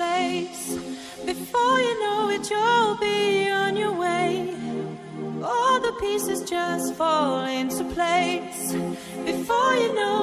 place. Before you know it, you'll be on your way. All the pieces just fall into place. Before you know